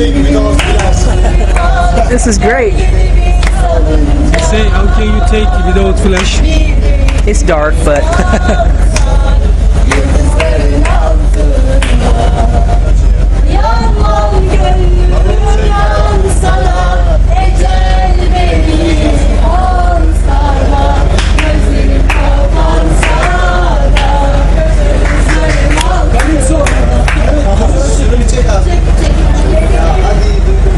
take me to flesh. This is great. Say, how can you take it without flesh? It's dark, but.